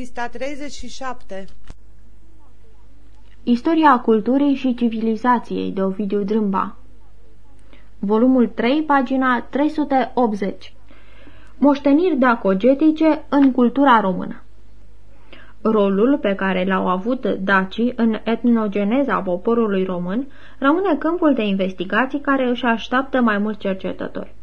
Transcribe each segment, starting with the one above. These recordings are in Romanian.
Pista 37 Istoria culturii și civilizației de Ovidiu Drâmba Volumul 3, pagina 380 Moșteniri dacogetice în cultura română Rolul pe care l-au avut dacii în etnogeneza poporului român rămâne câmpul de investigații care își așteaptă mai mulți cercetători.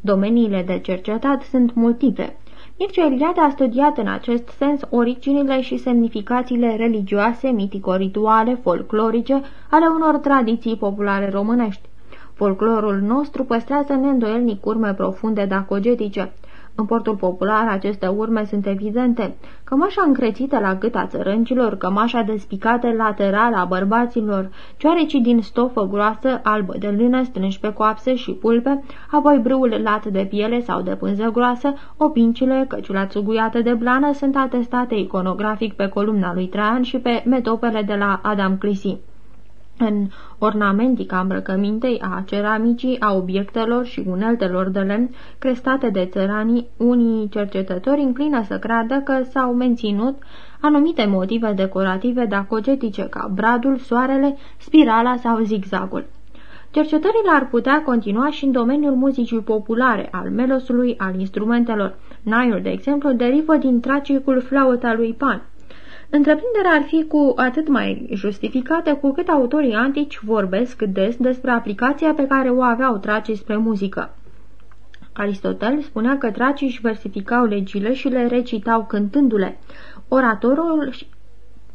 Domeniile de cercetat sunt multiple. Mircea Eliade a studiat în acest sens originile și semnificațiile religioase, mitico-rituale, folclorice ale unor tradiții populare românești. Folclorul nostru păstrează neîndoielnic urme profunde dacogetice. În portul popular aceste urme sunt evidente. Cămașa încrețită la gâta țărâncilor, cămașa despicată lateral a bărbaților, cioarecii din stofă groasă, albă de lână, strânși pe coapse și pulpe, apoi brâul lat de piele sau de pânză groasă, opincile, căciula țuguiată de blană sunt atestate iconografic pe columna lui Traian și pe metopele de la Adam Clisi în ornamentica îmbrăcămintei, a ceramicii, a obiectelor și uneltelor de lemn crestate de țăranii, unii cercetători înclină să creadă că s-au menținut anumite motive decorative dacogetice ca bradul, soarele, spirala sau zigzagul. Cercetările ar putea continua și în domeniul muzicii populare, al melosului, al instrumentelor. Naiul, de exemplu, derivă din tracicul flauta lui Pan. Întreprinderea ar fi cu atât mai justificată cu cât autorii antici vorbesc des despre aplicația pe care o aveau tracii spre muzică. Aristotel spunea că tracii își versificau legile și le recitau cântându-le. Oratorul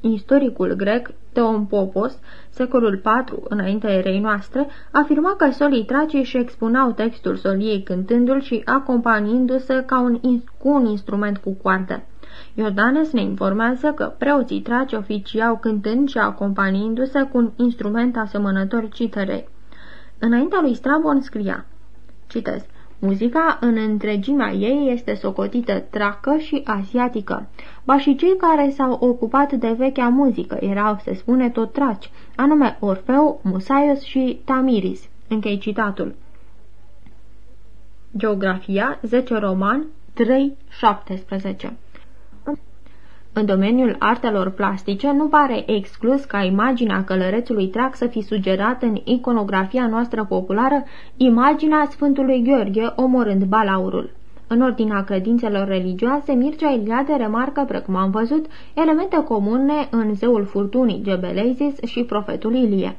istoricul grec Teon Popos, secolul IV înaintea erei noastre, afirma că solii tracii își expunau textul soliei cântându-l și acompaniindu-se ca un, cu un instrument cu coardă. Iordanes ne informează că preoții traci oficiau cântând și acompaniindu-se cu un instrument asemănător citerei. Înaintea lui Strabon scria, citesc, Muzica în întregimea ei este socotită tracă și asiatică. Ba și cei care s-au ocupat de vechea muzică erau, se spune, tot traci, anume Orfeu, Musaios și Tamiris. Închei citatul. Geografia, 10 roman, 3.17 în domeniul artelor plastice nu pare exclus ca imaginea călărețului trac să fi sugerat în iconografia noastră populară imaginea Sfântului Gheorghe omorând balaurul. În ordinea credințelor religioase, Mircea Iliade remarcă, precum am văzut, elemente comune în zeul furtunii Gebelezis și profetul Ilie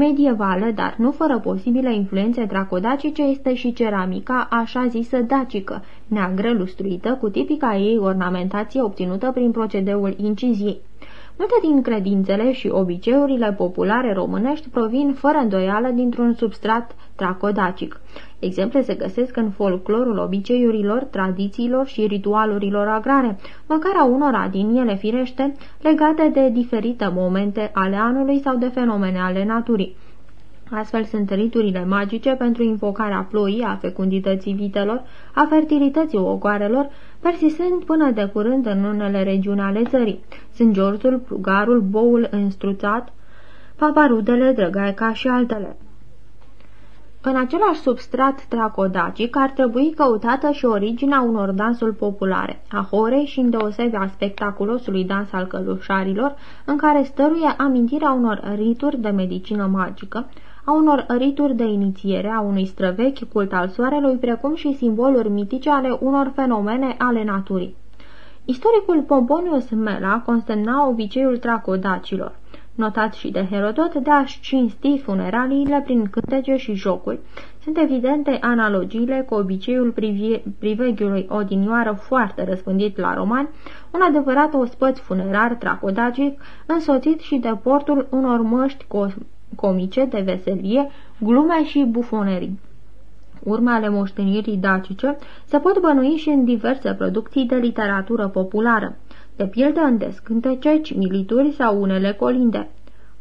medievală, dar nu fără posibile influențe dracodacice, este și ceramica așa zisă dacică, neagră, lustruită, cu tipica ei ornamentație obținută prin procedeul inciziei. Multe din credințele și obiceiurile populare românești provin fără îndoială dintr-un substrat tracodacic. Exemple se găsesc în folclorul obiceiurilor, tradițiilor și ritualurilor agrare, măcar a unora din ele firește legate de diferite momente ale anului sau de fenomene ale naturii. Astfel sunt riturile magice pentru invocarea ploii, a fecundității vitelor, a fertilității ogoarelor, persistând până de curând în unele regiuni ale țării. Sunt giorțul, plugarul, boul înstruțat, paparudele, drăgaica și altele. În același substrat tracodacic ar trebui căutată și originea unor dansuri populare, a horei și îndeosebi a spectaculosului dans al călușarilor, în care stăruie amintirea unor rituri de medicină magică, a unor rituri de inițiere a unui străvechi cult al soarelui, precum și simboluri mitice ale unor fenomene ale naturii. Istoricul Pomponius Mela consemna obiceiul tracodacilor notat și de Herodot, de a-și cinsti funeraliile prin cântece și jocuri. Sunt evidente analogiile cu obiceiul priveghiului odinioară foarte răspândit la romani, un adevărat ospăț funerar tracodagic, însoțit și de portul unor măști comice de veselie, glume și bufonerii. Urme ale moștenirii dacice se pot bănui și în diverse producții de literatură populară de pildă în descântece, milituri sau unele colinde.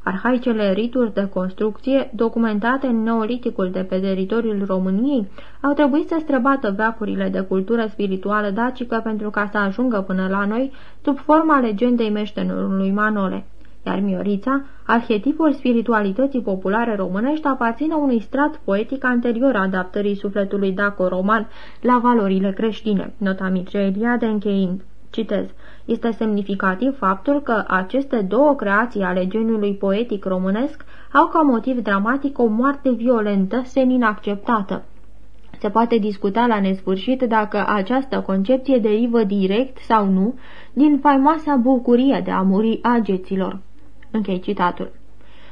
Arhaicele rituri de construcție, documentate în neoliticul de pe teritoriul României, au trebuit să străbată veacurile de cultură spirituală dacică pentru ca să ajungă până la noi sub forma legendei meștenului Manole. Iar Miorița, arhetipul spiritualității populare românești, aparține unui strat poetic anterior adaptării sufletului daco-roman la valorile creștine, nota Mircea Eliade încheind. Citez. Este semnificativ faptul că aceste două creații ale geniului poetic românesc au ca motiv dramatic o moarte violentă, senin acceptată. Se poate discuta la nesfârșit dacă această concepție derivă direct sau nu din faimoasa bucurie de a muri ageților. Închei citatul.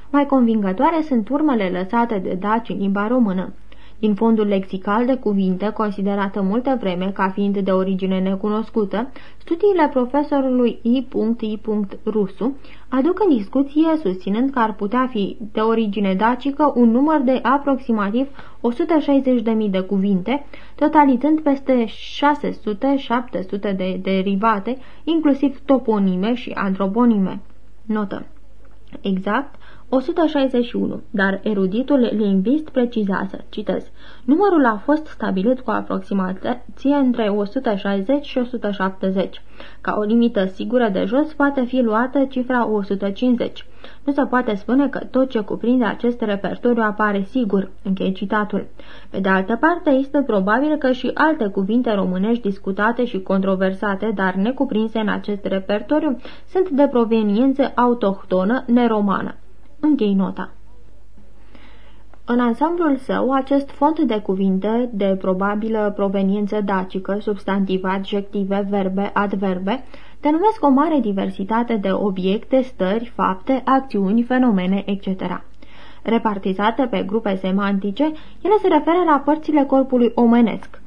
Mai convingătoare sunt urmele lăsate de daci în limba română. Din fondul lexical de cuvinte, considerată multă vreme ca fiind de origine necunoscută, studiile profesorului I.I. Rusu aduc în discuție susținând că ar putea fi de origine dacică un număr de aproximativ 160.000 de cuvinte, totalizând peste 600-700 de derivate, inclusiv toponime și antroponime. Notă. Exact, 161, dar eruditul lingvist precizează, citez, numărul a fost stabilit cu aproximație între 160 și 170. Ca o limită sigură de jos poate fi luată cifra 150. Nu se poate spune că tot ce cuprinde acest repertoriu apare sigur, închei citatul. Pe de altă parte, este probabil că și alte cuvinte românești discutate și controversate, dar necuprinse în acest repertoriu, sunt de proveniență autohtonă neromană. Închei nota. În ansamblul său, acest fond de cuvinte de probabilă proveniență dacică, substantive, adjective, verbe, adverbe, denumesc o mare diversitate de obiecte, stări, fapte, acțiuni, fenomene, etc. Repartizate pe grupe semantice, ele se referă la părțile corpului omenesc.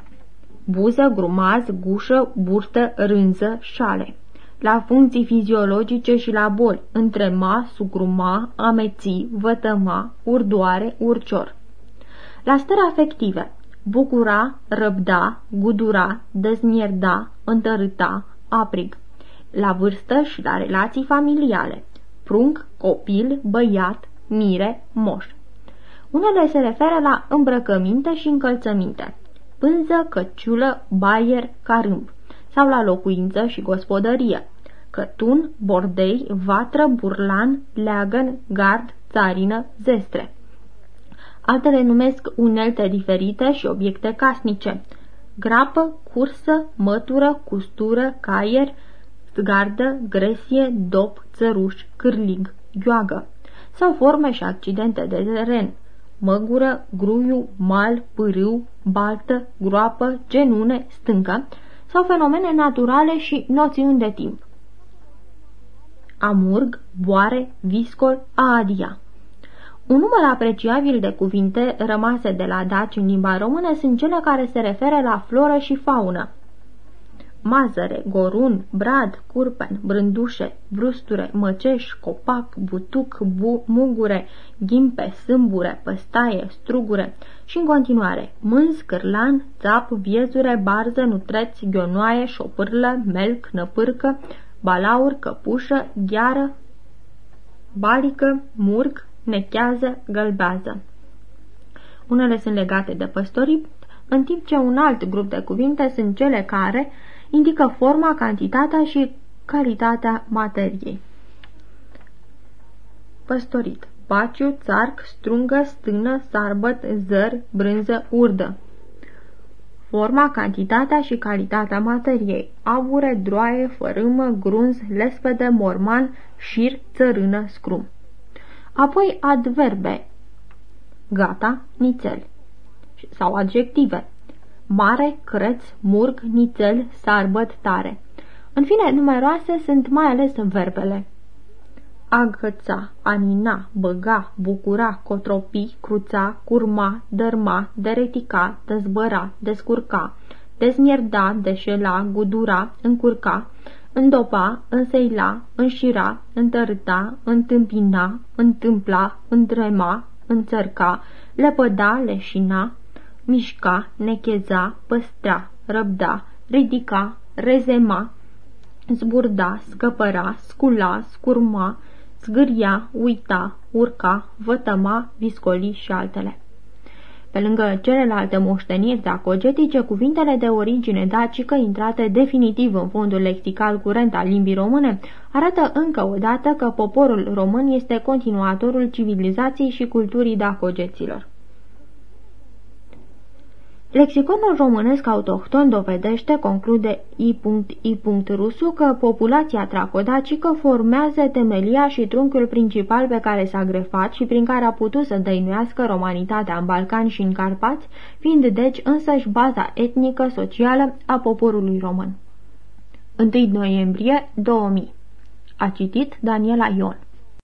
Buză, grumaz, gușă, burtă, rânză, șale la funcții fiziologice și la boli, întrema, sugruma, ameții, vătăma, urdoare, urcior. La stări afective, bucura, răbda, gudura, dezmierda, întărâta, aprig. La vârstă și la relații familiale, prunc, copil, băiat, mire, moș. Unele se referă la îmbrăcăminte și încălțăminte, pânză, căciulă, baier, carâmb sau la locuință și gospodărie, cătun, bordei, vatră, burlan, leagăn, gard, țarină, zestre. Altele numesc unelte diferite și obiecte casnice, grapă, cursă, mătură, custură, caier, gardă, gresie, dop, țăruș, cârlig, gheoagă, sau forme și accidente de teren, măgură, gruiu, mal, pârâu, baltă, groapă, genune, stâncă, sau fenomene naturale și noțiuni de timp. Amurg, boare, viscol, aadia. Un număr apreciabil de cuvinte rămase de la daci în limba română sunt cele care se referă la floră și faună. Mazăre, gorun, brad, curpen, brândușe, brusture, măceș, copac, butuc, bu, mugure, ghimpe, sâmbure, păstaie, strugure și în continuare mânz, cârlan, țap, viezure, barză, nutreți, ghionoaie, șopârlă, melc, năpârcă, balaur, căpușă, gheară, balică, murg, nechează, gălbează. Unele sunt legate de păstorii, în timp ce un alt grup de cuvinte sunt cele care indică forma, cantitatea și calitatea materiei. Păstorit Paciu, țarc, strungă, stână, sarbăt, zăr, brânză, urdă forma, cantitatea și calitatea materiei, abure, droaie, fărâmă, grunz, lespede, morman, șir, țărână, scrum. Apoi adverbe, gata, nițel, sau adjective, mare, creț, murg, nițel, sarbăt, tare. În fine, numeroase sunt mai ales verbele agăța, anina, băga, bucura, cotropi, cruța, curma, dărma, deretica, dezbăra, descurca, dezmierda, deșela, gudura, încurca, îndopa, înseila, înșira, întărâta, întâmpina, întâmpla, întrema, înțărca, lepăda, leșina, mișca, necheza, păstra, răbda, ridica, rezema, zburda, scăpăra, scula, scurma, zgâria, uita, urca, vătăma, viscoli și altele. Pe lângă celelalte moșteniri dacogetice, cuvintele de origine dacică intrate definitiv în fondul lexical curent al limbii române arată încă o dată că poporul român este continuatorul civilizației și culturii dacogeților. Lexiconul românesc autohton dovedește, conclude I.I. Rusu, că populația tracodacică formează temelia și trunchiul principal pe care s-a grefat și prin care a putut să dăinuiască romanitatea în Balcani și în Carpați, fiind deci însăși baza etnică, socială a poporului român. 1 noiembrie 2000 A citit Daniela Ion